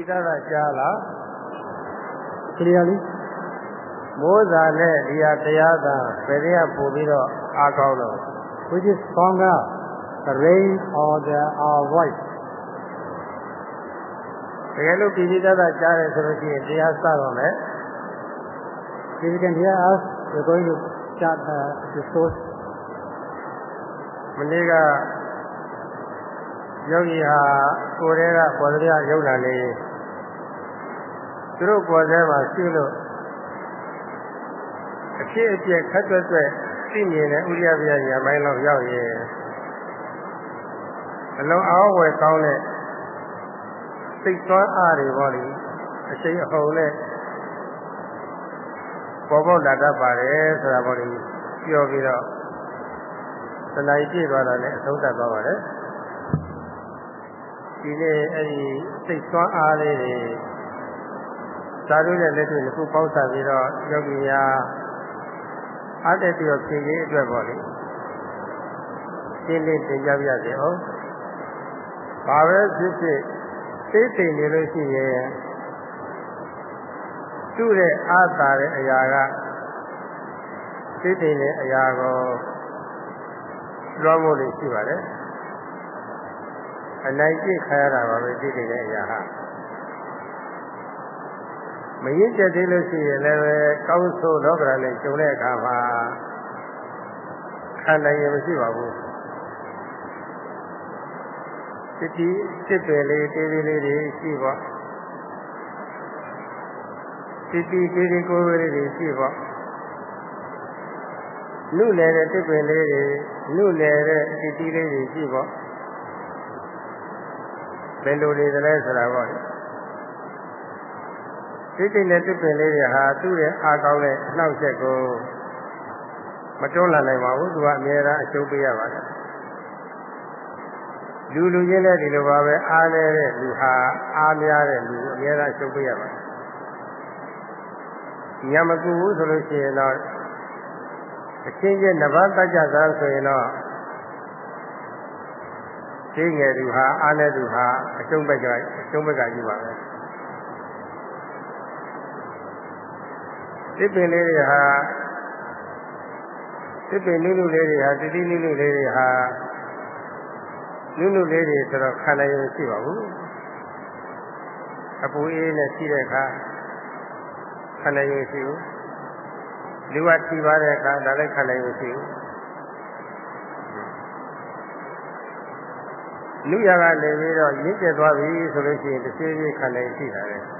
ဒီသားကကြားလား clearly မိုးစာနဲ့ဒီဟာတရားသာဘယ်တွေကပို့ပြီးတော့အားကောင်းတော့ which is stronger the rain or the our voice တကယ်လို့ပြည်ပြည်သားသားကြားတယ်ဆိုလို့ရှိရင်တရားစတော့မယ် if you can hear us we're going to start the discourse မနေ့ကယောဂီဟာကိုယ်တည်းကပေါ်စရာရုပ်လာနေ သူတို့ပေါ်စဲမှာရှိလို့အဖြစ်အပျက်ခက်တွက်တွက်သိမြင်တဲ့ဥရိယပြညာမိုင်းလောက်ရောက်ရင်အလုံးအားဝယ်ကောင်းတဲ့စိတ်သွမ်းအားတွေပေါ့လေအရှိန်အဟုန်နဲ့ပေါ်ပေါက်လာတတ်ပါတယ်ဆိုတာပေါ့လေပြောပြီးတော့တဏှာကြီးပြည့်သွားတာနဲ့အဆုံးသတ်သွားပါတယ်ဒီနေ့အဲ့ဒီစိတ်သွမ်းအားလေးတွေ သာဓုနဲ့လက်တွေ့တစ်ခုပေါင်းစပ်ပြီးတော့ယောဂီများအားတက်ပြီးတော့ဖြည့်ရေးအတွက်ပေါ့လေရှင်းလင်းတင်ပြပြစေအောင်ဘာပဲဖြစ်ဖြစ်သိသိနေလို့ရှိရင်သူ့ရဲ့အာသာတဲ့အရာကသိသိနေအရာကိုလွှမ်းမိုးလို့ရှိပါတယ်အနိုင်ကျင့်ခါရတာပါပဲသိသိနေအရာဟာ မရင်ကျက်သေးလို့ရှိရင်လည်းပဲကောင်းဆိုးလောကရနဲ့ကျုံတဲ့အခါမှာခံနိုင်ရင်မရှိပါဘူးတတိစစ်ပယ်လေးတေးသေးလေးတွေရှိပါတတိတေးသေးကိုယ်လေးတွေရှိပါနုနယ်တဲ့တစ်ပင်လေးတွေနုနယ်တဲ့တတိလေးတွေရှိပါဘယ်လိုတွေလဲဆိုတာပေါ့စိ တ်တိတ်နဲ့တစ်ပင်လေးတွေဟာသူ့ရဲ့အာကောင်းတဲ့အနှောက်အယှက်ကိုမတွန်းလှန်နိုင်ပါဘူးသူကအမြဲတမ်းအကျုံးပေးရပါတယ်လူလူချင်းလည်းဒီလိုပါပဲအားနေတဲ့လူဟာအားများတဲ့လူအများအားရှုပ်ပေးရပါတယ်ညမကူဘူးဆိုလို့ရှိရင်တော့အချင်းချင်းနဘာတကြစားဆိုရင်တော့သိငယ်သူဟာအားနေသူဟာအကျုံးဘက်ကအကျုံးဘက်ကကြီးပါပဲ ဒီပင်လေးတွေဟာဒီပင်နုနုလေးတွေဟာတတိနုနုလေးတွေဟာနုနုလေးတွေဆိုတော့ခံနိုင်ရင်ရှိပါဘူးအပူအေးနဲ့ရှိတဲ့အခါခံနိုင်ရင်ရှိဘူးလူကထိပါတဲ့အခါဒါလည်းခံနိုင်ရင်ရှိဘူးလူရကနေပြီးတော့ရင့်ကျက်သွားပြီဆိုလို့ရှိရင်တစ်ဖြည်းဖြည်းခံနိုင်ရှိတာလေအ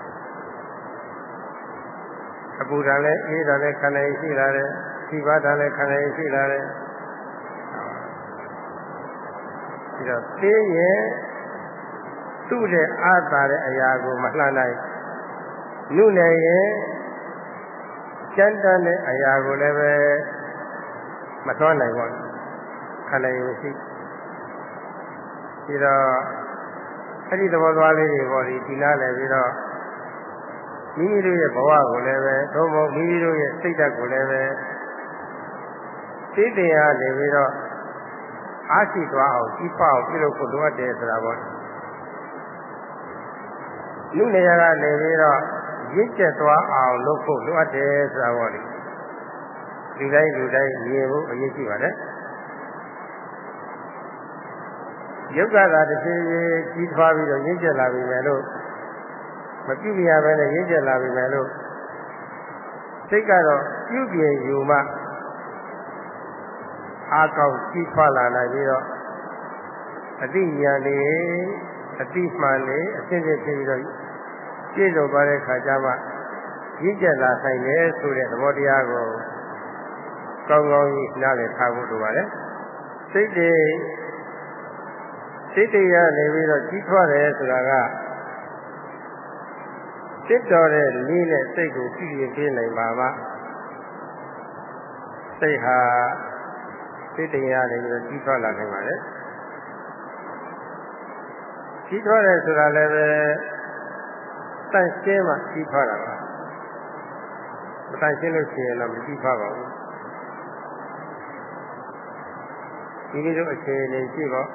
ပူဓာတ်လည်းအေးဓာတ်လည်းခံနိုင်ရှိလာတယ်ထိပါဓာတ်လည်းခံနိုင်ရှိလာတယ်ပြီးတော့သိရဲ့သူ့ရဲ့အာသာတဲ့အရာကိုမလှမ်းနိုင်နုနယ်ရဲ့ကျမ်းတမ်းတဲ့အရာကိုလည်းပဲမသွမ်းနိုင်ပါဘူးခန္ဓာရင်ရှိပြီးတော့အဲ့ဒီသဘောသွားလေးတွေပေါ့ဒီဒီနာလည်းပြီးတော့ မိမိတို့ရဲ့ဘဝကိုလည်းပဲသို့မဟုတ်မိမိတို့ရဲ့စိတ်ဓာတ်ကိုလည်းပဲသိတရားနေပြီးတော့အားရှိသွားအောင်ကြီးပွားအောင်ပြုလုပ်ဖို့လိုအပ်တယ်ဆိုတာပေါ့လူနေရာကနေပြီးတော့ရင့်ကျက်သွားအောင်လုပ်ဖို့လိုအပ်တယ်ဆိုတာပေါ့လေလူတိုင်းလူတိုင်းမြင်ဖို့အရေးကြီးပါတယ်ယုတ်ကသာတစ်ဖြည်းဖြည်းကြီးထွားပြီးတော့ရင့်ကျက်လာပြီမယ်လို့ မပြုပြရဘဲနဲ့ရင့်ကျက်လာပြီမယ်လို့စိတ်ကတော့ပြုပြင်ယူမှအားကောင်းကြီးထွားလာနိုင်ပြီးတော့အတိညာလေးအတိမှန်လေးအစစ်စစ်ဖြစ်ပြီးတော့ပြည့်စုံသွားတဲ့ခါကျမှရင့်ကျက်လာနိုင်တယ်ဆိုတဲ့သဘောတရားကိုကောင်းကောင်းကြီးနားလည်ထားဖို့လိုပါတယ်စိတ်တွေစိတ်တရားနေပြီးတော့ကြီးထွားတယ်ဆိုတာက စိတ်တော်တဲ့နည်းနဲ့စိတ်ကိုကြည့်ရင်ပြနိုင်ပါမှစိတ်ဟာစိတ်တရားနေပြီးတော့ကြီးထွားလာနိုင်ပါတယ်ကြီးထွားတယ်ဆိုတာလည်းပဲတန့်ရှင်းမှကြီးထွားတာပါမတန့်ရှင်းလို့ရှိရင်တော့မကြီးထွားပါဘူးဒီလိုတို့အခြေအနေရှိတော့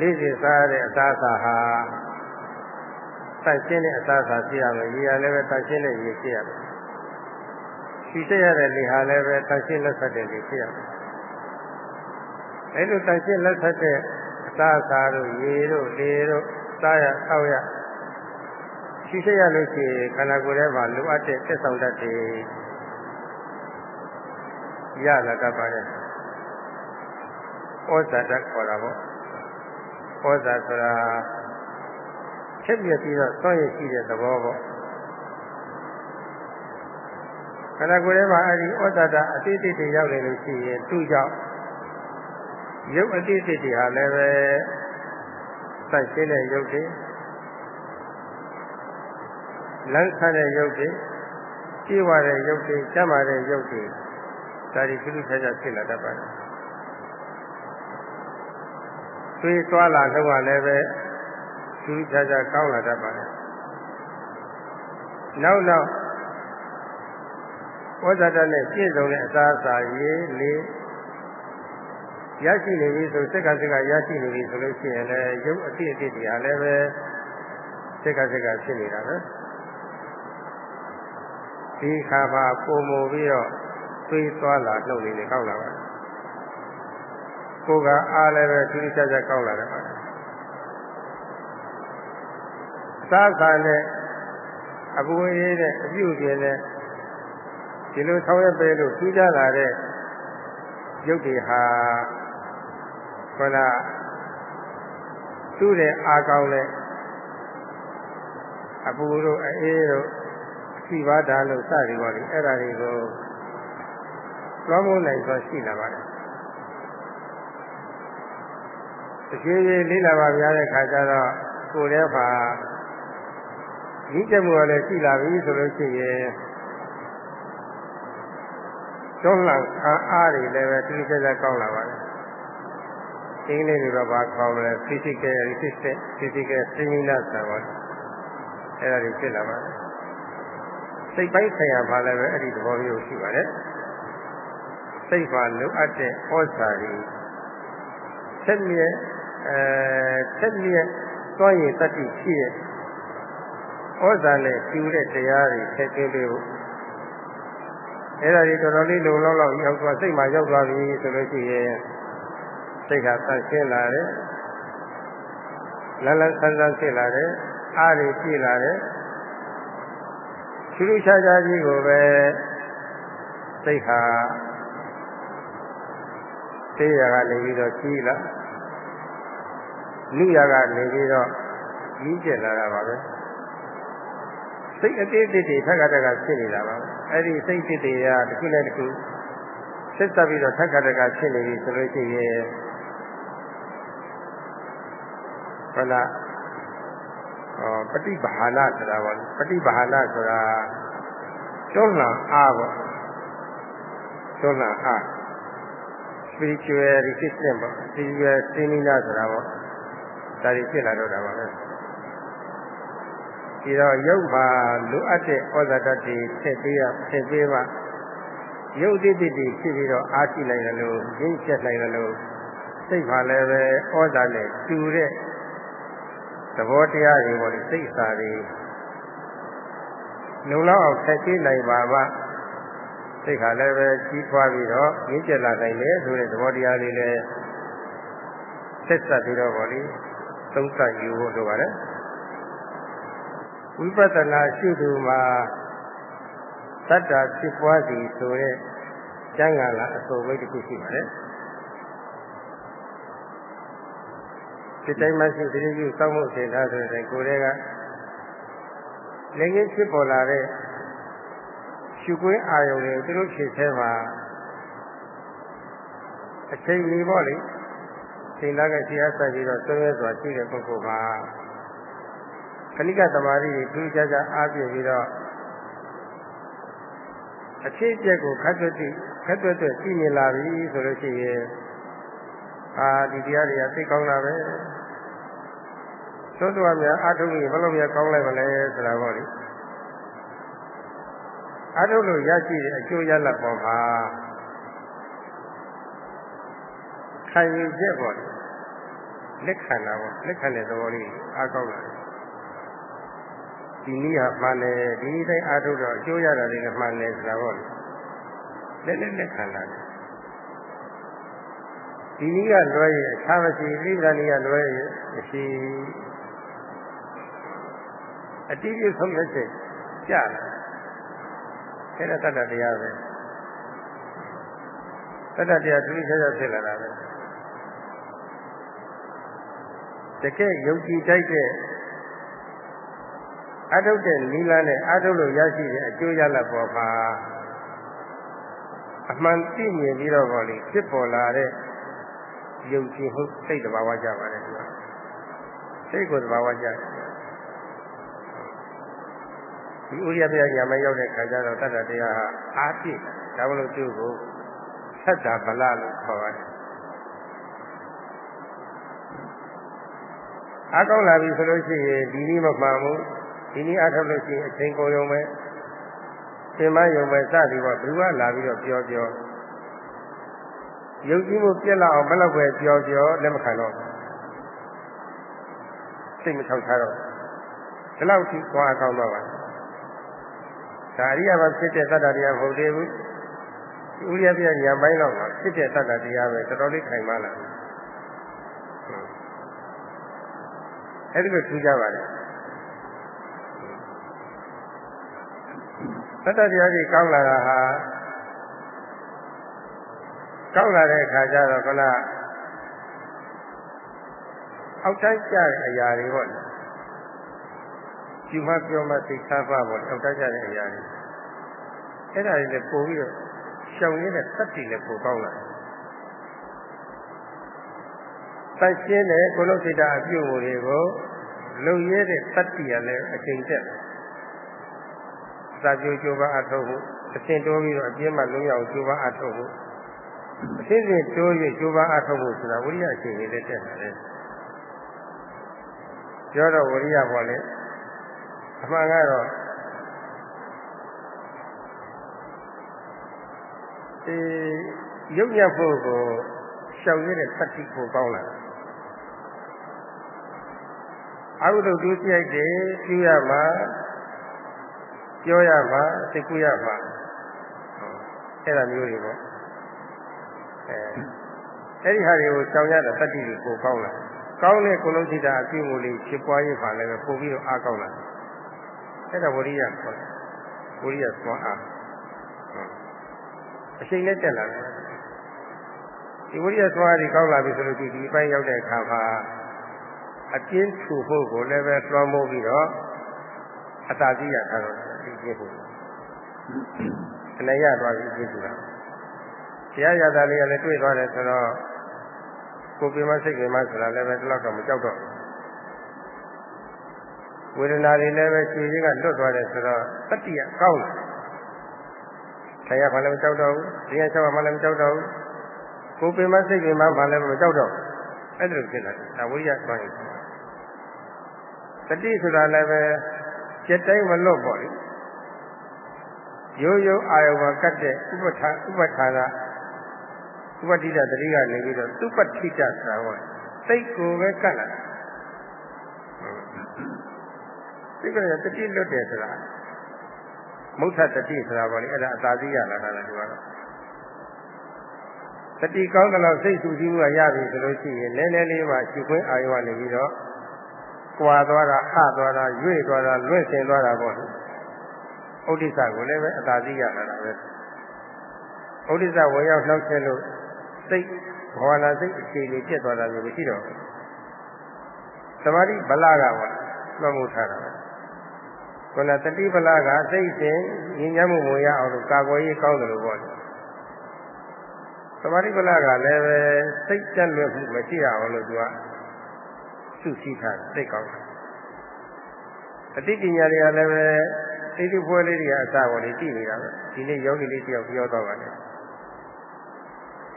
လေးစီစားတဲ့အသားအစာဟာ တန့်ရှင်းတဲ့အစားအစာဖြစ်ရမယ်ရေရလည်းပဲတန့်ရှင်းတဲ့ရေဖြစ်ရမယ်ရှိတဲ့ရတဲ့လေဟာလည်းပဲတန့်ရှင်းလက်ဆက်တဲ့လေဖြစ်ရမယ်အဲလိုတန့်ရှင်းလက်ဆက်တဲ့အစားအစာတို့ရေတို့လေတို့စားရဆောက်ရရှိတဲ့ရလို့ရှိရင်ခန္ဓာကိုယ်ထဲမှာလိုအပ်တဲ့သက်ဆောင်တတ်တွေရလာတတ်ပါတယ်ဩဇာတခေါ်တာပေါ့ဩဇာဆိုတာ ချက်ပြပြီးတော့စောင့်ရရှိတဲ့သဘောပေါ့ခန္ဓာကိုယ်ထဲမှာအဲဒီဩဇာတအတိတ်တွေရောက်နေလို့ရှိရင်သူ့ကြောင့်ရုပ်အတိတ်တွေဟာလည်းပဲစိုက်ရှင်းတဲ့ရုပ်တွေလမ်းခတဲ့ရုပ်တွေကြည်ဝတဲ့ရုပ်တွေကျမ်းမာတဲ့ရုပ်တွေဒါဒီကုသချာချာဖြစ်လာတတ်ပါတယ်သွေးသွားလာတော့လည်းပဲ ကုသချာချာကောင်းလာတတ်ပါတယ်နောက်နောက်ဝဇ္ဇတနဲ့ပြည့်စုံတဲ့အစားအစာရေးလေးရရှိနေပြီဆိုစိတ်ကစိတ်ကရရှိနေပြီဆိုလို့ရှိရင်လည်းရုပ်အတိအတိတွေဟာလည်းပဲစိတ်ကစိတ်ကဖြစ်နေတာပဲဒီခါပါပုံမူပြီးတော့သွေးသွားလာနှုတ်လေးတွေကောက်လာပါတယ်ကိုယ်ကအားလည်းပဲသူချာချာကောက်လာတယ်ပါတယ် စားခါနဲ့အပူအေးနဲ့အပြုတ်ပြင်းနဲ့ဒီလိုဆောင်ရွက်ပေးလို့ထူးခြားလာတဲ့ရုပ်တွေဟာခန္ဓာသူ့တဲ့အာကောင်းတဲ့အပူတို့အေးတို့စီပါတာလို့စသည်ပေါ့လေအဲ့ဒါတွေကိုလွှမ်းမိုးနိုင်စွာရှိလာပါတယ်တကယ်ကြီးလေးလာပါဗျာတဲ့ခါကျတော့ကိုယ်ထဲမှာ ဤကျမှုကလည်းရှိလာပြီဆိုလို့ရှိရင်ကျောင်းလာအားတွေလည်းပဲတိတိကျကျကောင်းလာပါတယ်အင်္ဂလိပ်လိုတော့ဘာခေါ်မလဲ physical resistance physical stamina ဆိုတာပါအဲ့ဒါတွေဖြစ်လာပါတယ်စိတ်ပိုင်းဆိုင်ရာဘာလည်းပဲအဲ့ဒီသဘောမျိုးရှိပါတယ်စိတ်မှာလိုအပ်တဲ့ဩဇာတွေဆက်မြဲအဲဆက်မြဲသွားရင်တတိရှိတဲ့ ဩဇာနဲ့ကျူတဲ့တရားတွေဆက်ကျင်းပေးဖို့အဲ့ဒါတွေတော်တော်လေးလုံလောက်လောက်ရောက်သွားစိတ်မှာရောက်သွားပြီဆိုလို့ရှိရင်စိတ်ကဆန့်ရှင်းလာတယ်လလဆန်းဆန်းဖြစ်လာတယ်အားတွေပြည့်လာတယ်ထူးထူးခြားခြားကြီးကိုပဲစိတ်ဟာတေးရကနေပြီးတော့ကြီးလာလူရကနေပြီးတော့ကြီးကျက်လာတာပါပဲ စိတ်အသေးသေးတွေထက်ကတက်ကဖြစ်နေတာပါအဲ့ဒီစိတ်တစ်တွေကတစ်ခုနဲ့တစ်ခုဆက်ဆက်ပြီးတော့ထက်ကတက်ကဖြစ်နေပြီဆိုလို့ရှိရင်ခန္ဓာပฏิဘာနာဆိုတာပေါ့ပฏิဘာနာဆိုတာကျွမ်းလာအားပေါ့ကျွမ်းလာအား spiritual resistance ပေါ့ spiritual stamina ဆိုတာပေါ့ဒါတွေဖြစ်လာတော့တာပါပဲ ဒီတော့ရုပ်မှာလိုအပ်တဲ့ဩဇာတတွေထည့်ပေးရထည့်ပေးမှရုပ်တိတိတိဖြစ်ပြီးတော့အားရှိနိုင်တယ်လို့ရင်းချက်နိုင်တယ်လို့စိတ်မှာလည်းပဲဩဇာနဲ့တူတဲ့သဘောတရားတွေပေါ့လေစိတ်စာတွေလုံလောက်အောင်ဆက်ကြည့်နိုင်ပါမှစိတ်ခါလည်းပဲကြီးထွားပြီးတော့ရင်းကျက်လာနိုင်တယ်ဆိုတဲ့သဘောတရားလေးလည်းဆက်ဆက်ပြီးတော့ပေါ့လေသုံးသပ်ယူဖို့လိုပါတယ် ဝိပဿနာရှုသူမှာတတ္တာဖြစ်ပွားစီဆိုတဲ့ကျမ်းဂန်လာအစိုးမိတ်တစ်ခုရှိပါတယ်စိတ်တိုင်းမှရှိသတိပြုစောင့်မှုစေထားဆိုတဲ့ကိုယ်တည်းကလည်းကြီးဖြစ်ပေါ်လာတဲ့ရှုခွင့်အာယုံတွေသူတို့ဖြည့်ဆဲမှာအချိန်ကြီးပေါ့လေချိန်လာခဲ့ရှိအပ်ဆက်ပြီးတော့ဆွဲဆွဲစွာရှိတဲ့ပုဂ္ဂိုလ်မှာ ခဏိကသမာဓိတွေထူးခြားခြားအားပြည့်ပြီးတော့အခြေအကျက်ကိုခတ်တွတ်ခတ်တွတ်တွတ်ရှိနေလာပြီဆိုလို့ရှိရင်အာဒီတရားတွေကသိကောင်းတာပဲသို့တော်များအာထုံးကြီးဘယ်လိုများကောင်းလိုက်မလဲဆိုတာပေါ့လေအာထုံးလို့ရရှိတဲ့အကျိုးရလဒ်ပေါ်မှာခံယူချက်ပေါ့လေလက်ခံတာပေါ့လက်ခံတဲ့သဘောလေးအားကောင်းလာတယ် ဒီနည်းဟာမှန်တယ်ဒီနည်းတိုင်းအားထုတ်တော့အကျိုးရတာတွေလည်းမှန်တယ်ဆိုတာပေါ့လက်လက်လက်ခံလာတယ်ဒီနည်းကလွဲရင်အခြားမရှိလိဗ္ဗာန်နည်းကလွဲရင်မရှိအတိအကျဆုံးဖြတ်ချက်ကြလာအဲ့ဒါတတ္တတရားပဲတတ္တတရားသူချာချာဖြစ်လာတာပဲတကယ်ယုံကြည်တိုက်တဲ့ အထုတ်တဲ့နိလန်းနဲ့အထုတ်လို့ရရှိတဲ့အကျိုးရလဒ်ပေါ်မှာအမှန်သိမြင်ပြီးတော့ဗောလေဖြစ်ပေါ်လာတဲ့ယုံကြည်မှုစိတ်တဘာဝကြပါတယ်ကွာစိတ်ကိုတဘာဝကြတယ်ဒီဥရိယပြညာမရောက်တဲ့ခါကျတော့တတ္တတရားဟာအာပြည့်ဒါမလို့သူ့ကိုသတ္တဗလလို့ခေါ်ရတယ်အကောင်းလာပြီဆိုလို့ရှိရင်ဒီနည်းမမှန်ဘူး ဒီနည်းအထုတ်လို့ရှိရင်အချိန်ကုန်ရုံပဲသင်မယုံပဲစသည်ပေါ့ဘယ်ကလာပြီးတော့ပြောပြောယုံကြည်မှုပြက်လာအောင်ဘယ်လောက်ပဲပြောပြောလက်မခံတော့စိတ်မချောက်ချတော့ဒီလောက်ထိသွားအကောင်းတော့ပါဒါအရိယာမဖြစ်တဲ့သတ္တတရားမဟုတ်သေးဘူးဥရိယပြညာပိုင်းတော့မှာဖြစ်တဲ့သတ္တတရားပဲတော်တော်လေးခိုင်မာလာအဲ့ဒီလိုထူးကြပါလေ သတ္တတရားကြီးကောင်းလာတာဟာကောင်းလာတဲ့အခါကျတော့ခဏအောက်တိုင်းကျတဲ့အရာတွေပေါ့ယူမပြောမသိသားပါပေါ့အောက်တိုင်းကျတဲ့အရာတွေအဲ့ဒါတွေလည်းပို့ပြီးတော့ရှောင်ရင်းတဲ့သတ္တိလည်းပိုကောင်းလာတန်ရှင်းတဲ့ကိုလုစိတ္တအပြုအမူတွေကိုလုံရဲတဲ့တတ္တိရလည်းအချိန်တက် စာကြိုးကြိုးပမ်းအထောက်မှုအရှင်တိုးပြီးတော့အပြင်းမှလုံးရအောင်ကြိုးပမ်းအထောက်မှုအရှင်းရှင်းတိုး၍ကြိုးပမ်းအထောက်မှုဆိုတာဝိရိယအချိန်လေးတက်လာတယ်ပြောတော့ဝိရိယပေါ်လေအမှန်ကတော့ဒီရုပ်ရဖို့ကိုရှောင်ရတဲ့သတ္တိကိုကောင်းလာတယ်အကုသိုလ်ကျိုးစိတ်တွေပြုရမှာ ပြောရမှာသိကူရမှာအဲ့ဒါမျိုးတွေပေါ့အဲအဲ့ဒီဟာတွေကိုကြောင်ရတဲ့တတိတွေကိုကောင်းလာကောင်းတဲ့ကုလုံးစိတ်ဓာတ်အပြုမှုလေးဖြစ်ပွားရေးပါလည်းပို့ပြီးတော့အားကောင်းလာအဲ့ဒါဝရိယခေါ်တယ်ဝရိယသွမ်းအားအချိန်နဲ့တက်လာတယ်ဒီဝိရိယသွားပြီးကောင်းလာပြီဆိုလို့ဒီဒီအပိုင်းရောက်တဲ့အခါမှာအကျဉ်းထူဖို့ကိုလည်းပဲလွှမ်းမိုးပြီးတော့အတာတိရထားတော့ ဒီကျင်းဖို့အနေရသွားပြီးကျင်းထူတာတရားရတာလေးကလည်းတွေ့သွားတယ်ဆိုတော့ကိုယ်ပြမစိတ်ပြမဆိုတာလည်းပဲဒီလောက်တော့မကြောက်တော့ဝေဒနာတွေလည်းပဲခြေရင်းကလွတ်သွားတယ်ဆိုတော့တတိယကောင်းလာတရားဘာလည်းမကြောက်တော့ဘူးတရားချောက်မှလည်းမကြောက်တော့ဘူးကိုယ်ပြမစိတ်ပြမဘာလည်းမကြောက်တော့အဲ့ဒါလိုဖြစ်လာတယ်ဒါဝိရိယသွားရင်တတိဆိုတာလည်းပဲจิตတိုင်းမလွတ်ပေါ့လေ ရိုးရိုးအာယုံမှာကတ်တဲ့ဥပထာဥပထာကဥပတိတတတိကနေပြီးတော့သူပတိတဆိုတာဟောစိတ်ကိုပဲကတ်လာစိတ်ကတတိလွတ်တယ်ဆိုတာမုဋ္ဌတတိဆိုတာပေါ့လေအဲ့ဒါအသာသိရလာတာလည်းဒီကတော့တတိကောင်းတဲ့လောက်စိတ်ဆူဆီးမှုကရပြီဆိုလို့ရှိရင်နည်းနည်းလေးမှရှုခွင့်အာရုံကနေပြီးတော့ကွာသွားတာဟသွားတာရွေ့သွားတာလွင့်ဆင်သွားတာပေါ့လေ ဥဒိစ္စကိုလည်းပဲအသာသိရတာပဲဥဒိစ္စဝင်ရောက်နှောက်ချက်လို့စိတ်ဘောလာစိတ်အခြေအနေပြတ်သွားတာမျိုးမရှိတော့ဘူးသမာဓိဗလာကပါမှတ်မှုထားတာပဲခုနတတိဗလာကစိတ်ရှင်ဉာဏ်ညမှုဝင်ရအောင်လို့ကာကွယ်ရေးကောင်းတယ်လို့ပေါ့လေသမာဓိဗလာကလည်းပဲစိတ်တက်လွတ်မှုမရှိရအောင်လို့သူကစုစည်းထားစိတ်ကောင်းတယ်အတိပညာတွေကလည်းပဲ သိတိဖွဲလေးတွေကအစပေါ်လေးကြည့်နေတာပဲဒီနေ့ယောဂီလေးတယောက်ပြောတော့ပါတယ်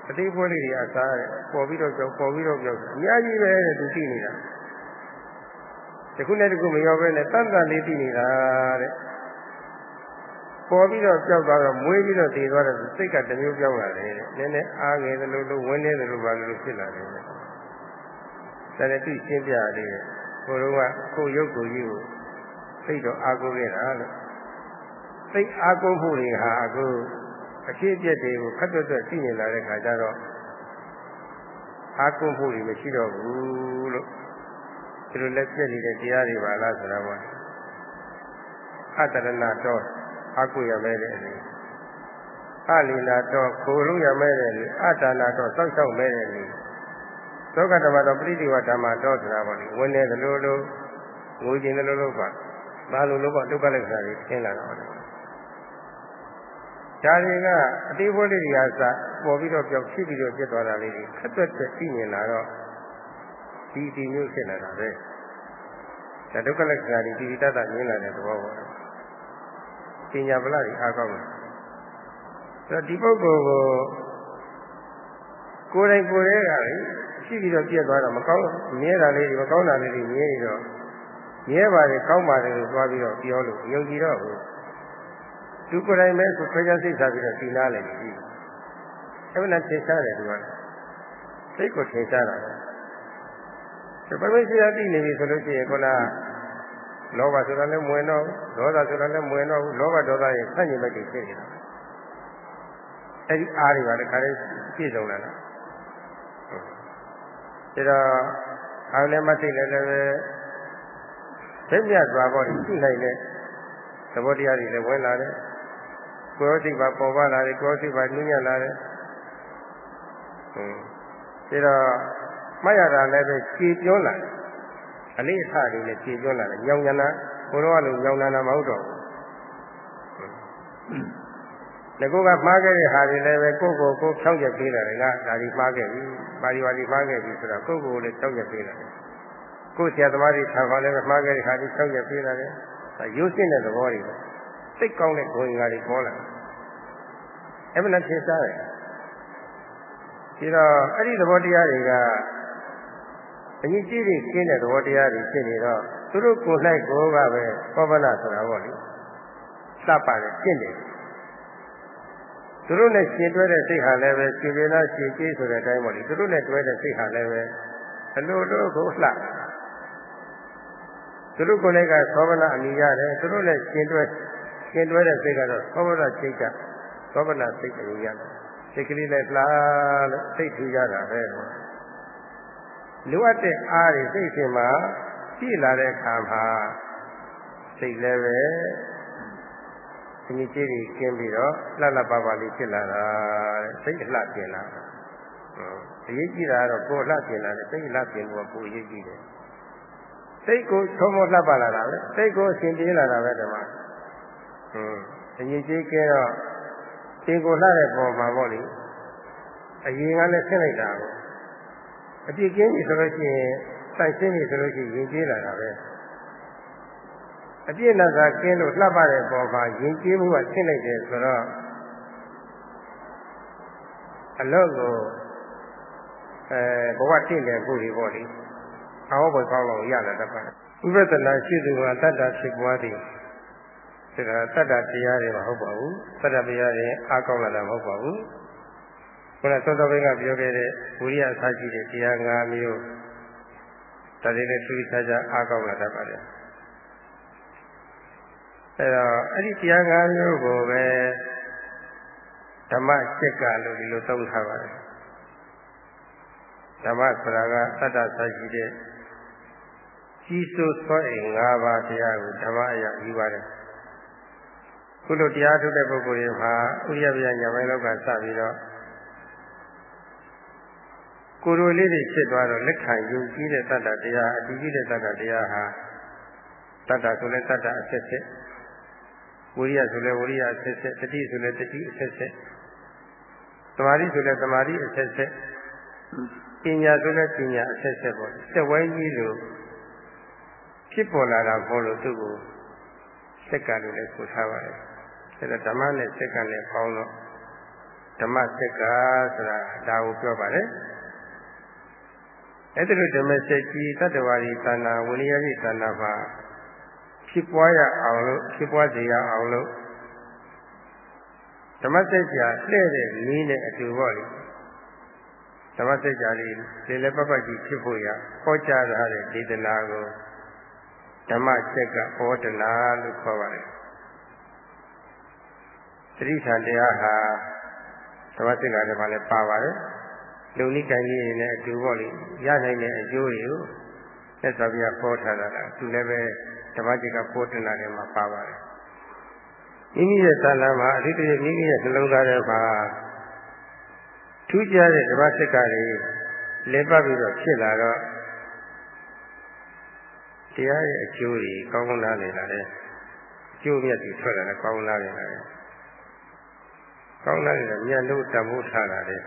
အတိဖွဲလေးတွေကအစားပေါ်ပြီးတော့ကြောက်ပေါ်ပြီးတော့ကြောက်အများကြီးပဲတဲ့သူကြည့်နေတာတခုနဲ့တခုမရောပဲနဲ့တန်တန်လေးကြည့်နေတာတဲ့ပေါ်ပြီးတော့ကြောက်သွားတော့မွေးပြီးတော့တည်သွားတယ်စိတ်ကတမျိုးပြောင်းလာတယ်နည်းနည်းအားငယ်သလိုလိုဝင်းနေသလိုပါလို့ဖြစ်လာတယ်တရတိရှင်းပြရတယ်ကိုယ်တော့ကကိုယ်ရုပ်ကိုယ်ကြီးကိုသိတော့အာကိုခဲ့တာလို့ သိအာကိုမှုတွေဟာအခုအဖြစ်အပျက်တွေကိုခက်တွတ်တွတ်သိနေလာတဲ့ခါကျတော့အာကိုမှုတွေမရှိတော့ဘူးလို့ဒီလိုလက်ပြည့်နေတဲ့တရားတွေပါလားဆိုတော့အတ္တရဏတော့အာကိုရမဲတဲ့အနေအလီလာတော့ကိုလုံးရမဲတဲ့လေအတ္တနာတော့စောက်ရှောက်မဲတဲ့လေသောကဓမ္မတော့ပရိဒီဝဓမ္မတော့ဆိုတာပေါ့လေဝင်နေသလိုလိုငိုကျင်သလိုလိုပါဘာလို့လို့ပေါ့ဒုက္ခလက္ခဏာတွေရှင်းလာတော့တယ် ဒါတွေကအတိဘုလေးတွေကစပေါ်ပြီးတော့ပြောက်ဖြစ်ပြီးတော့ဖြစ်သွားတာလေးတွေခက်တွက်တွက်သိမြင်လာတော့ဒီဒီမျိုးဖြစ်လာတာပဲဒါဒုက္ခလက္ခဏာတွေဒီဒီတတ်တာမြင်လာတဲ့သဘောပေါ့ပညာဗလာတွေအားကောင်းတယ်ဆိုတော့ဒီပုဂ္ဂိုလ်ကိုကိုယ်တိုင်ကိုယ်ရဲ့ကလေရှိပြီးတော့ပြည့်သွားတော့မကောင်းမြဲတာလေးတွေမကောင်းတာလေးတွေမြဲနေတော့မြဲပါတယ်ကောင်းပါတယ်လို့သွားပြီးတော့ပြောလို့ယုံကြည်တော့ဘူး သူကိုယ်တိုင်ပဲဆိုခွဲခြားစိတ်စားပြီးတော့သိနာလိုက်ပြီအဲ့မလားသင်ရှားတယ်သူကစိတ်ကိုသင်ရှားတာပဲပရမရှိတာသိနေပြီဆိုလို့ရှိရင်ခုနလောဘဆိုတာလည်းမဝင်တော့ဒေါသဆိုတာလည်းမဝင်တော့ဘူးလောဘဒေါသရဲ့ဆန့်ကျင်ဘက်တွေဖြစ်နေတာအဲ့ဒီအားတွေပါလေခါလေးပြည့်စုံလာတာဒါတော့အားလည်းမသိလည်းလည်းပဲသိမြတ်စွာပေါ့ရှိနိုင်တဲ့သဘောတရားတွေလည်းဝင်လာတယ် ကိုယ်စိတ်ပါပေါ်ပါလာတယ်ကိုယ်စိတ်ပါညှိညက်လာတယ်ဟွန်းဒါတော့မှတ်ရတာလည်းပဲခြေပြောလာတယ်အလေးအထားတွေနဲ့ခြေပြောလာတယ်ညောင်ညနာဘုရောကလိုညောင်ညနာမဟုတ်တော့ငကိုကမှားခဲ့တဲ့ဟာတွေလည်းပဲကိုယ့်ကိုယ်ကိုဖြောင်းချက်ပေးလာတယ်ကဒါဒီမှားခဲ့ပြီပါရီဝါဒီမှားခဲ့ပြီဆိုတော့ကိုယ့်ကိုယ်လည်းဖြောင်းချက်ပေးလာတယ်ကိုယ်ဆရာသမားတွေဆံခေါ်လည်းမှားခဲ့တဲ့ဟာတွေဖြောင်းချက်ပေးလာတယ်ရိုးစင်းတဲ့သဘောတွေပဲ စိတ်ကောင်းတဲ့ဂုဏ်ငါတွေပေါ်လာအဲ့မလားသင်စားတယ်ဒီတော့အဲ့ဒီသဘောတရားတွေကအရင်ကြည့်ပြီးကျင်းတဲ့သဘောတရားတွေဖြစ်နေတော့သူတို့ကိုယ်၌ကိုယ်ကပဲပောပနာဆိုတာပေါ့လေစပ်ပါတယ်ကျင့်တယ်သူတို့နဲ့ရှင်တွဲတဲ့စိတ်ဟာလည်းပဲရှင်ပြေနာရှင်ကျေးဆိုတဲ့အတိုင်းပေါ့လေသူတို့နဲ့တွဲတဲ့စိတ်ဟာလည်းပဲအလိုတို့ကိုလှသူတို့ကိုယ်လည်းကသောဗနာအမိရတယ်သူတို့နဲ့ရှင်တွဲ ရှင်တွဲတဲ့စိတ်ကတော့သောဗနာစိတ်ကသောဗနာစိတ်အမိရတယ်စိတ်ကလေးနဲ့လှလို့စိတ်ထူရတာပဲလိုအပ်တဲ့အားတွေစိတ်ရှင်မှာကြည့်လာတဲ့အခါမှာစိတ်လည်းပဲအမြင့်ကြီးတွေကျင်းပြီးတော့လှလှပပလေးဖြစ်လာတာစိတ်အလှပြင်လာတာအရေးကြီးတာကတော့ကိုယ်လှပြင်လာတယ်စိတ်လှပြင်ဖို့ကိုယ်အရေးကြီးတယ်စိတ်ကိုထုံးမလှပလာတာပဲစိတ်ကိုအရှင်ပြေးလာတာပဲဒီမှာ ဟွန်းအရေးကြီးကဲတော့သင်ကိုလှတဲ့ပုံမှာပေါ့လေအရင်ကလည်းဆင်းလိုက်တာပေါ့အပြစ်ကင်းပြီဆိုလို့ရှိရင်စိုက်ရှင်းပြီဆိုလို့ရှိရင်ရင်ကျေးလာတာပဲအပြစ်နဲ့သာကင်းလို့လှပတဲ့ပုံမှာရင်ကျေးမှုကဆင်းလိုက်တယ်ဆိုတော့အလောကိုအဲဘဝတင့်တယ်ခုတွေပေါ့လေအာဝဘကောင်းလို့ရလာတတ်ပါတယ်ဥပဒနာရှိသူကတတ္တဖြစ်ပွားသည် ဒါကတတ္တတရားတွေမဟုတ်ပါဘူးတတ္တတရားတွေအားကောင်းလာတာမဟုတ်ပါဘူးခုနသောတော်ဘိကပြောခဲ့တဲ့ဝိရိယအစရှိတဲ့တရား၅မျိုးဒါတွေနဲ့သူခြားခြားအားကောင်းလာတတ်ပါတယ်အဲတော့အဲ့ဒီတရား၅မျိုးကိုပဲဓမ္မစိတ်ကလို့ဒီလိုသုံးထားပါတယ်ဓမ္မဆိုတာကတတ္တဆရှိတဲ့ကြီးစိုးသောအိမ်၅ပါးတရားကိုဓမ္မအရာယူပါတယ် ခုလိုတရားထုတ်တဲ့ပုဂ္ဂိုလ်တွေမှာဥရိယပြညာပိုင်းလောက်ကစပြီးတော့ကိုယ်လိုလေးတွေဖြစ်သွားတော့လက်ခံယုံကြည်တဲ့တတ္တတရားအတည်ကြည်တဲ့တတ္တတရားဟာတတ္တဆိုလဲတတ္တအဆက်ဆက်ဝိရိယဆိုလဲဝိရိယအဆက်ဆက်တတိဆိုလဲတတိအဆက်ဆက်သမာဓိဆိုလဲသမာဓိအဆက်ဆက်ပညာဆိုလဲပညာအဆက်ဆက်ပေါ့စက်ဝိုင်းကြီးလို့ဖြစ်ပေါ်လာတာပေါ်လို့သူ့ကိုစက်ကလို့လည်းဆိုထားပါတယ် အဲဒါဓမ္မနဲ့စက်ကလည်းပေါင်းတော့ဓမ္မစက်ကဆိုတာဒါကိုပြောပါတယ်အဲ့ဒီလိုဓမ္မစက်ကြီးတတ္တဝါဒီသဏ္ဍာဝိနည်းကြီးသဏ္ဍာမှာဖြစ်ပွားရအောင်လို့ဖြစ်ပွားစေရအောင်လို့ဓမ္မစက်ကြာလှည့်တဲ့နည်းနဲ့အတူပေါ့လေဓမ္မစက်ကြာလေးလေလေပပကြီးဖြစ်ဖို့ရဟောကြားထားတဲ့ဒေသနာကိုဓမ္မချက်ကဩဒနာလို့ခေါ်ပါတယ် သတိဌာန်တရားဟာဓမ္မချက်ကလည်းပါလဲပါပါတယ်လုံနိကံကြီးနဲ့အတူပေါ့လေရနိုင်တဲ့အကျိုးတွေကိုသက်သာပြပေါ်ထားတာလားသူလည်းပဲဓမ္မချက်ကဩဒနာထဲမှာပါပါတယ်မိမိရဲ့သဏ္ဍာန်မှာအဓိပ္ပာယ်မိမိရဲ့နှလုံးသားထဲမှာထူးခြားတဲ့ဓမ္မစက်ကတွေလည်ပတ်ပြီးတော့ဖြစ်လာတော့တရားရဲ့အကျိုးကြီးကောင်းကောင်းနားလည်လာတယ်အကျိုးမြတ်ကြီးထွက်လာတယ်ကောင်းကောင်းနားလည်လာတယ် ကောင်းနားလည်တော့မြတ်လို့တန်ဖိုးထားလာတယ်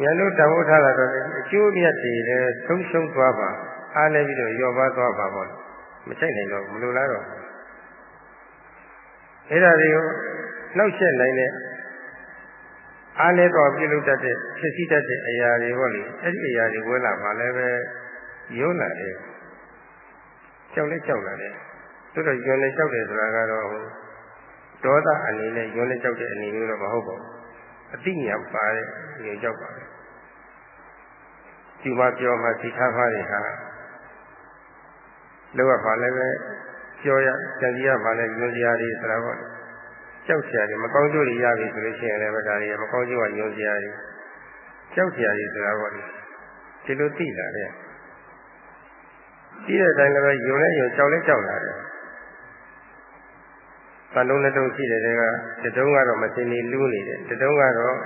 မြတ်လို့တန်ဖိုးထားလာတော့အကျိုးမြတ်တွေလည်းဆုံးရှုံးသွားပါအားလည်းပြီးတော့ယောပါသွားပါပေါ့မချိုက်နိုင်တော့မလိုလားတော့အဲ့ဒါတွေကိုနှောက်ယှက်နိုင်တဲ့အားလည်းတော့ပြုလုပ်တတ်တဲ့ဖြစ်စည်းတတ်တဲ့အရာတွေပေါ့လေအဲ့ဒီအရာတွေဝဲလာမှလည်းပဲယုံလာတယ်ကြောက်လဲကြောက်လာတယ်သူတို့ယုံလဲကြောက်တယ်ဆိုတာကတော့ ဒေါသအနေနဲ့ယုံလဲကြောက်တဲ့အနေမျိုးတော့မဟုတ်ပါဘူးအတိညာပါတဲ့ယုံကြောက်ပါပဲဒီမှာပြောမှသိထားပါလေဟာလောကပါလည်းပဲပြောရကြံစီရပါလဲယုံစရာတွေဆိုတာပေါ့ကြောက်စရာတွေမကောင်းကျိုးတွေရပြီဆိုလို့ရှိရင်လည်းဒါတွေမကောင်းကျိုးကယုံစရာတွေကြောက်စရာတွေဆိုတာပေါ့ဒီလိုသိလာတဲ့ကြီးတဲ့အတိုင်းလည်းယုံလဲယုံကြောက်လဲကြောက်လာတယ်။ တန်တုံးတစ်တုံးရှိတဲ့ကတတုံးကတော့မစင်နေလူးနေတယ်တတုံးကတော့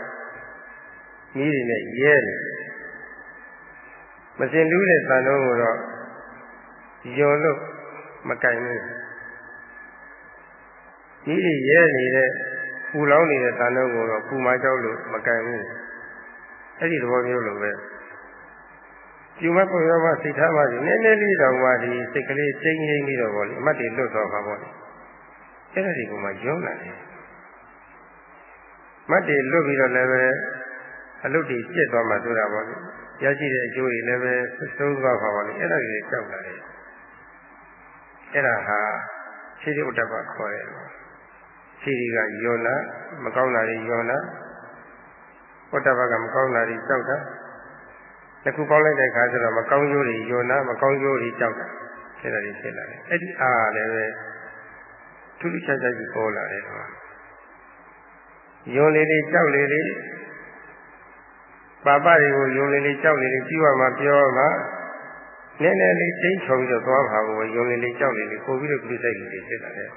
မြည်နေရဲနေမစင်လူးတဲ့တန်တုံးကိုတော့ယုံလို့မကင်ဘူး။မြည်ရဲနေတဲ့ပူလောင်းနေတဲ့တန်တုံးကိုတော့ပူမကြောက်လို့မကင်ဘူး။အဲ့ဒီသဘောမျိုးလိုပဲ။ယူမပုံရမစိတ်ထားပါစီနည်းနည်းလေးတော့မှဒီစိတ်ကလေးကျင်းကျင်းပြီးတော့ဗောလေအမှတ်တွေလွတ်သွားပါဗောလေ အဲ့ဒါဒီကမှယုံလာတယ်မတ်တွေလွတ်ပြီးတော့လည်းပဲအလုတ်တွေပြစ်သွားမှဆိုတာဗောလေရရှိတဲ့အကျိုးတွေလည်းပဲသုံးသွားပါဗောလေအဲ့ဒါကြီးကြောက်လာတယ်အဲ့ဒါဟာခြေတိဥဒ္ဒပခေါ်တယ်ခြေဒီကယောနာမကောင်းတာတွေယောနာဥဒ္ဒပကမကောင်းတာတွေကြောက်တာတစ်ခုပေါင်းလိုက်တဲ့အခါကျတော့မကောင်းကျိုးတွေယုံနာမကောင်းကျိုးတွေကြောက်တာဖြစ်တယ်ဖြစ်လာတယ်အဲ့ဒီအားလည်းပဲ ထူးထူးခြားခြားကြီးပေါ်လာတယ်ကွာယုံလေးလေးကြောက်လေးလေးပါပတွေကိုယုံလေးလေးကြောက်လေးလေးပြီးသွားမှပြောမှနည်းနည်းလေးချင်းချုံပြီးတော့သွားပါဘူးယုံလေးလေးကြောက်လေးလေးပို့ပြီးတော့ပြိစိတ်လေးဖြစ်လာတယ်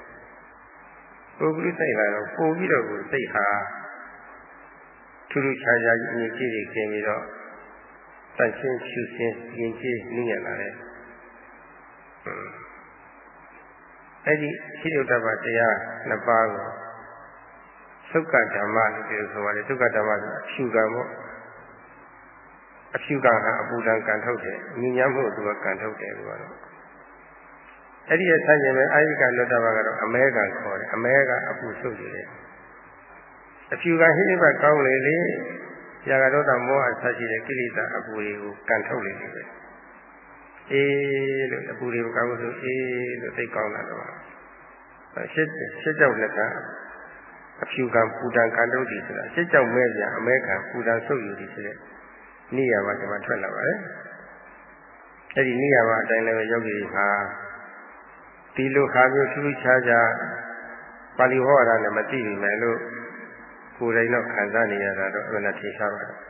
ပို့ပြီးစိတ်လာတော့ပို့ပြီးတော့စိတ်ဟာထူးထူးခြားခြားကြီးအမြင့်ကြီးတွေကျင်းပြီးတော့တန့်ရှင်းရှုရှင်းရင်ကျေးနည်းရလာတယ်။ အဲ့ဒီရှိတုတ္တပတရားနှစ်ပါးကိုသုက္ကဓမ္မလို့ပြောဆိုပါတယ်သုက္ကဓမ္မဆိုအဖြူကံပေါ့အဖြူကံဟာအပူဒဏ်ကံထုတ်တယ်ညဉ့်ညမ်းမှုသူကကံထုတ်တယ်လို့ကတော့အဲ့ဒီအဆန်းကျင်မဲ့အာယိကလွတ်တပါကတော့အမဲကံခေါ်တယ်အမဲကအပူဆုပ်နေတယ်အဖြူကံဟိနိဘကောင်းလေလေရာဂဒေါသမောဟဆက်ရှိတဲ့ကိလေသာအပူတွေကိုကန်ထုတ်နေတယ်ပဲ အေးလို့အပူတွေကိုကောင်းလို့အေးလို့သိကောင်းလာတော့ရှစ်ရှစ်ကြောက်လက်ကအဖြူကံပူတံကံတုတ်ဒီဆိုတာရှစ်ကြောက်မဲပြန်အမဲခံပူတံဆုပ်ယူဒီဆိုတဲ့နိယာမဒီမှာထွက်လာပါတယ်အဲ့ဒီနိယာမအတိုင်းလည်းယောဂီဟာဒီလိုခါမျိုးထူးထူးခြားခြားပါဠိဟောတာနဲ့မသိပြီမယ်လို့ကိုယ်တိုင်တော့ခံစားနေရတာတော့အမှန်ထင်ရှားပါတ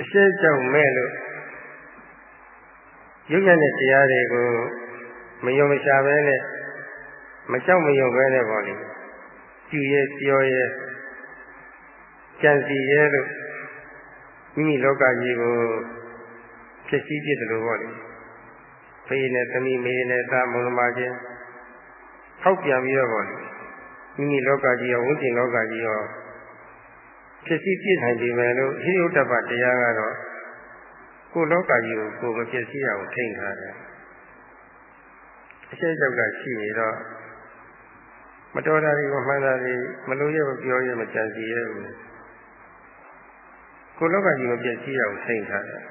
အရှိကြောင့်မဲ့လို့ရုပ်ရတဲ့တရားတွေကိုမယုံမရှာပဲနဲ့မကြောက်မယုံပဲနဲ့ပေါ့လေကြည်ရဲ့ပြောရဲ့ကြံစီရဲ့လို့မိမိလောကကြီးကိုဖြစ်စည်းပြတယ်လို့ပေါ့လေဖေးနဲ့သမီးမေးနဲ့သားမုံမချင်းထောက်ပြန်ပြီးတော့ပေါ့လေမိမိလောကကြီးရောဝိဉ္ဇဉ်လောကကြီးရော ဖြစ်စီပြည့်နိုင်ပြီမယ်လို့ဟိယုတ္တပတရားကတော့ကိုယ်လောကကြီးကိုကိုယ်မဖြစ်စီအောင်ထိန်းထားတယ်အရှိတောက်ကရှိနေတော့မတော်တာတွေမမှန်တာတွေမလို့ရမပြောရမကြံစီရဘူးကိုယ်လောကကြီးမပြည့်စည်အောင်ထိန်းထားတယ်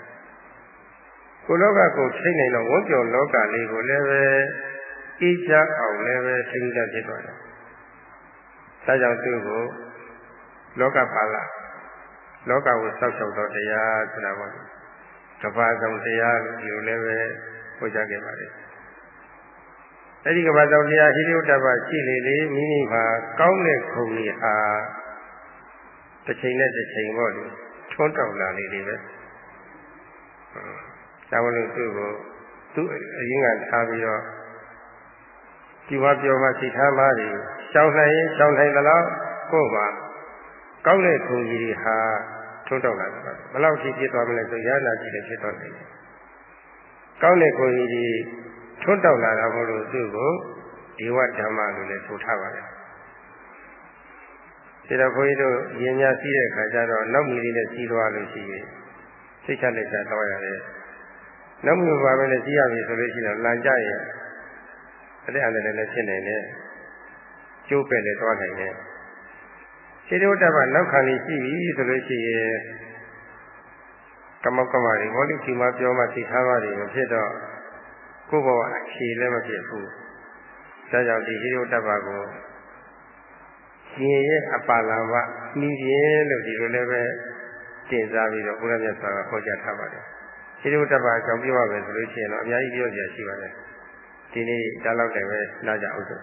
ကိုယ်လောကကိုထိန်းနိုင်တော့ဝန်းကျော်လောကလေးကိုလည်းပဲအေးချအောင်လည်းပဲထိန်းတတ်ဖြစ်သွားတယ်ဒါကြောင့်သူ့ကို လောကပါဠလောကကိုစောက်ရှောက်တော့တရားဆိုတာပေါ့ကဘာဆောင်တရားဒီလိုလည်းပဲဟောကြားခဲ့ပါတယ်အဲ့ဒီကဘာဆောင်တရားဟိရိယတ္တပရှိလေလေမိမိမှာကောင်းတဲ့ခုံကြီးဟာတစ်ချိန်နဲ့တစ်ချိန်ပေါ့လေထွန်းတောက်လာလေလေပဲဒါမလို့သူ့ကိုသူ့အရင်ကထားပြီးတော့ဒီဝါပြောမှစိတ်ထားမှတွေရှောင်းနိုင်ရင်ရှောင်းနိုင်သလားကို့မှာ ကောင်းတဲ့ခုံကြီးတွေဟာထွန်းတောက်လာတယ်ဘယ်လောက်ထိဖြစ်သွားမလဲဆိုရဟနာကြည့်တယ်ဖြစ်သွားတယ်ကောင်းတဲ့ခုံကြီးတွေထွန်းတောက်လာတာမို့လို့သူ့ကိုဒေဝဓမ္မလို့လည်းဆိုထားပါတယ်ဒီတော့ဘုန်းကြီးတို့ရင်ညာစီးတဲ့ခါကျတော့နောက်မီလေးနဲ့စီးသွားလို့ရှိရင်စိတ်ချလက်ချတော့ရတယ်နောက်မီပါပဲနဲ့စီးရပြီဆိုလို့ရှိရင်လမ်းကြရင်အတဲ့အန္တရာယ်လည်းဖြစ်နေတယ်ကျိုးပဲ့လည်းသွားနိုင်တယ် ခြေတို့တပ်ကနောက်ခံလေးရှိပြီဆိုလို့ရှိရင်ကမောက်ကမတွေဘောလိချီမပြောမှသိထားပါတွေမဖြစ်တော့ကိုယ့်ဘဝအခြေလည်းမဖြစ်ဘူးဒါကြောင့်ဒီဟိရုတ္တပကိုရှင်ရဲ့အပါလာဝနှီးပြင်းလို့ဒီလိုလည်းပဲတင်စားပြီးတော့ဘုရားမြတ်စွာကဟောကြားထားပါတယ်ဟိရုတ္တပအကြောင်းပြောရမယ်ဆိုလို့ရှိရင်တော့အများကြီးပြောကြရှိပါတယ်ဒီနေ့ဒါလောက်လည်းပဲနားကြအောင်စို့